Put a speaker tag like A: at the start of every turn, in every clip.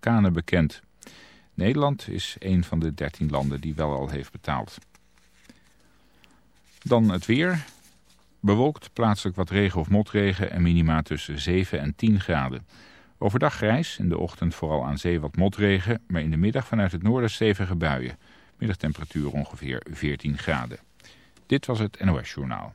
A: orkanen bekend. Nederland is een van de 13 landen die wel al heeft betaald. Dan het weer. Bewolkt, plaatselijk wat regen of motregen en minima tussen 7 en 10 graden. Overdag grijs, in de ochtend vooral aan zee wat motregen, maar in de middag vanuit het noorden stevige buien. Middagtemperatuur ongeveer 14 graden. Dit was het NOS Journaal.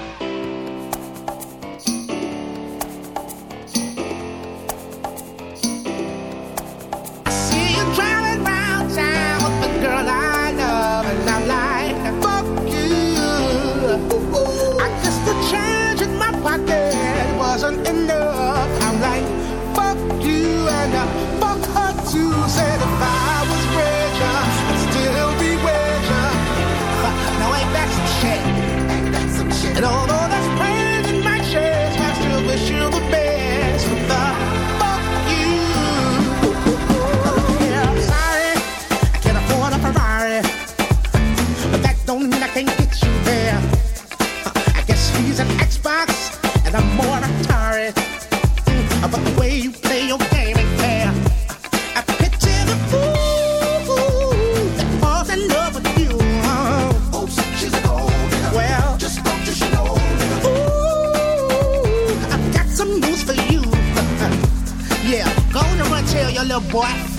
B: boy.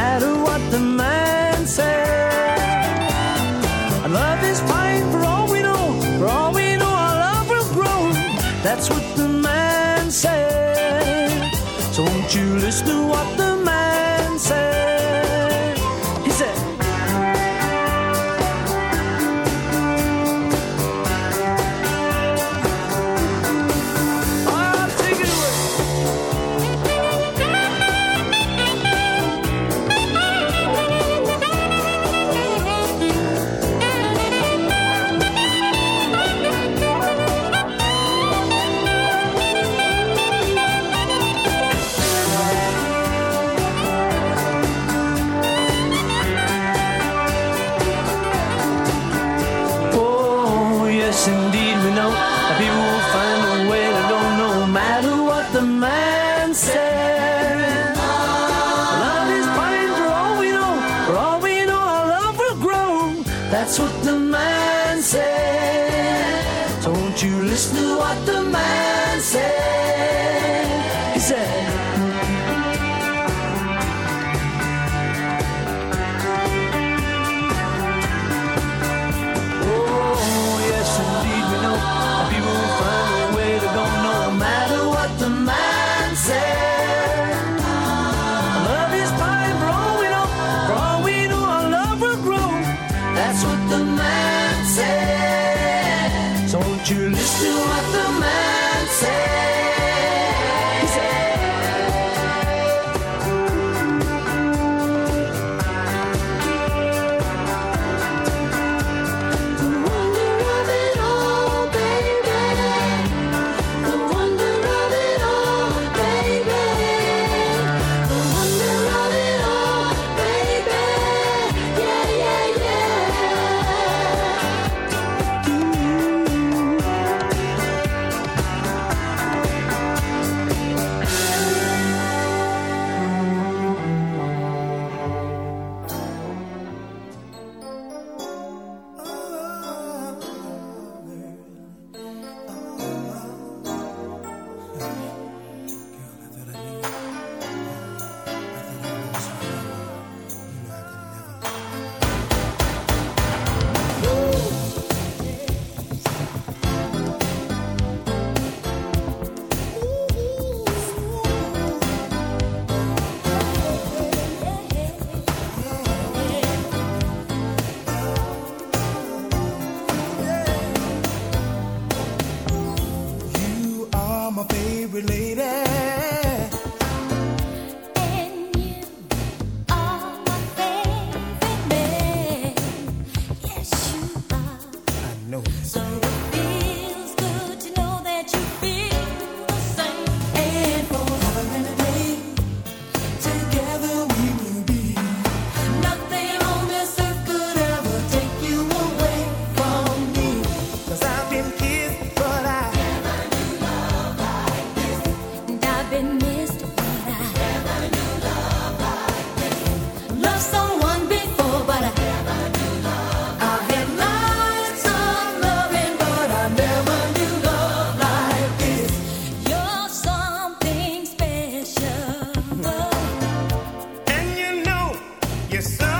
C: matter what the man says. Our love is fine for all we know, for all we know, our love will grow. That's what the man said. So won't you listen to what the
D: Yes, sir.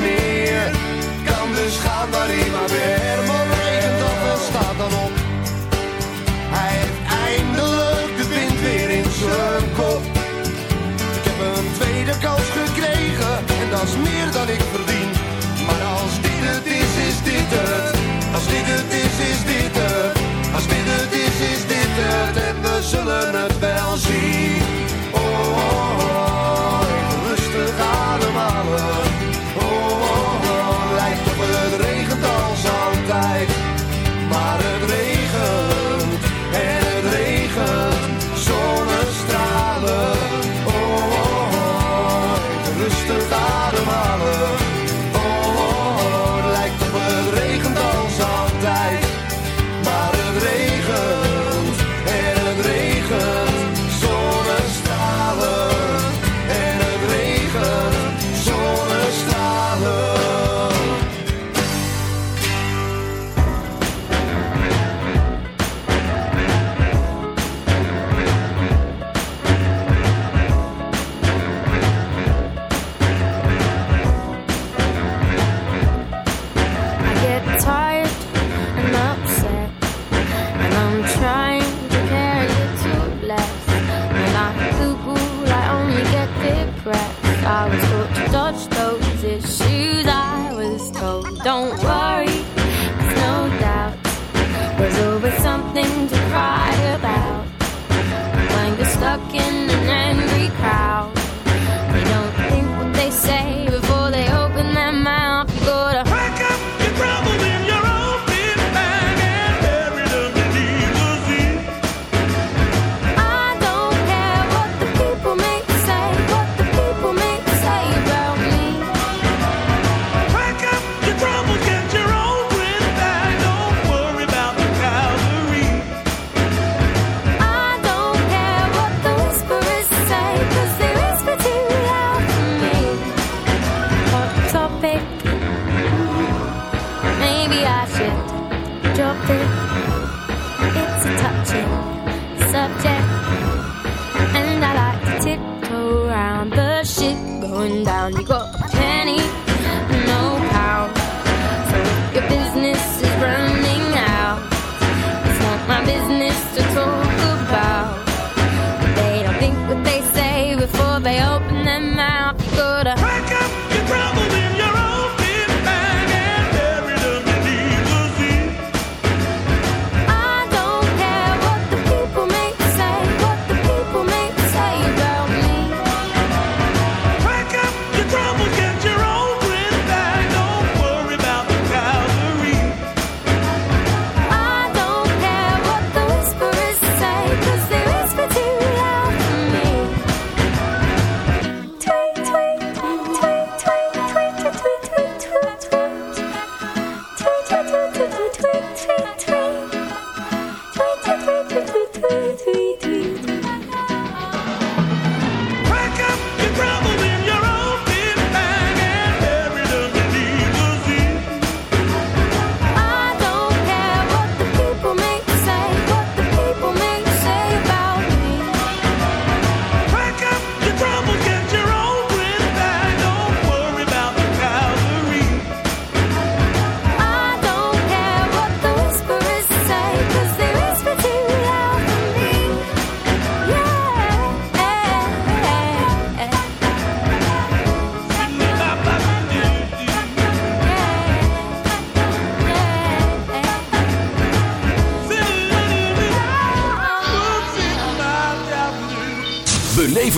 E: meer. Kan dus gaan waar hij maar weer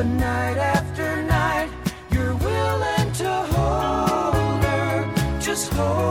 F: But night after night, you're willing to hold her, just hold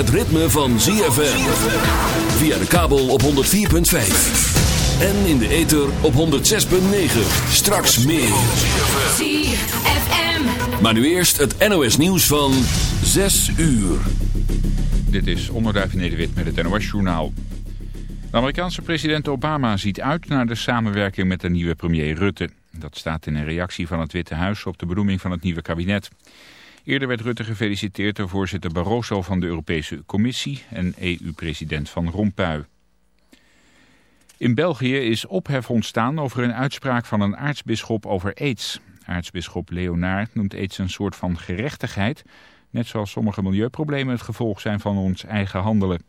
G: het ritme van ZFM. Via de kabel op 104.5. En in de ether op 106.9. Straks meer.
H: ZFM.
G: Maar nu eerst het NOS nieuws van 6 uur.
A: Dit is Onderduif Nederwit met het NOS-journaal. De Amerikaanse president Obama ziet uit naar de samenwerking met de nieuwe premier Rutte. Dat staat in een reactie van het Witte Huis op de benoeming van het nieuwe kabinet. Eerder werd Rutte gefeliciteerd door voorzitter Barroso van de Europese Commissie en EU-president Van Rompuy. In België is ophef ontstaan over een uitspraak van een aartsbisschop over aids. Aartsbisschop Leonard noemt aids een soort van gerechtigheid, net zoals sommige milieuproblemen het gevolg zijn van ons eigen handelen.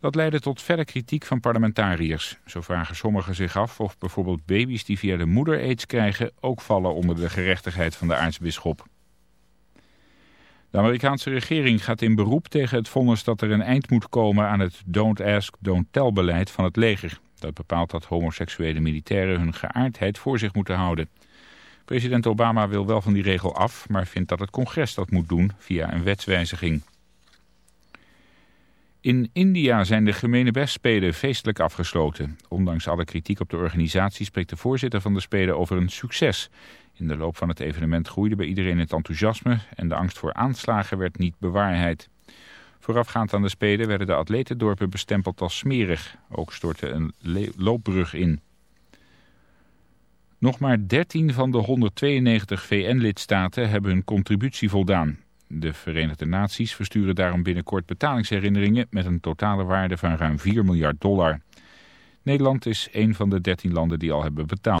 A: Dat leidde tot verder kritiek van parlementariërs. Zo vragen sommigen zich af of bijvoorbeeld baby's die via de moeder aids krijgen ook vallen onder de gerechtigheid van de aartsbisschop. De Amerikaanse regering gaat in beroep tegen het vonnis dat er een eind moet komen aan het don't ask, don't tell beleid van het leger. Dat bepaalt dat homoseksuele militairen hun geaardheid voor zich moeten houden. President Obama wil wel van die regel af, maar vindt dat het congres dat moet doen via een wetswijziging. In India zijn de gemene bestspelen feestelijk afgesloten. Ondanks alle kritiek op de organisatie spreekt de voorzitter van de Spelen over een succes. In de loop van het evenement groeide bij iedereen het enthousiasme en de angst voor aanslagen werd niet bewaarheid. Voorafgaand aan de Spelen werden de atletendorpen bestempeld als smerig. Ook stortte een loopbrug in. Nog maar 13 van de 192 VN-lidstaten hebben hun contributie voldaan. De Verenigde Naties versturen daarom binnenkort betalingsherinneringen met een totale waarde van ruim 4 miljard dollar. Nederland is een van de 13 landen die al hebben betaald.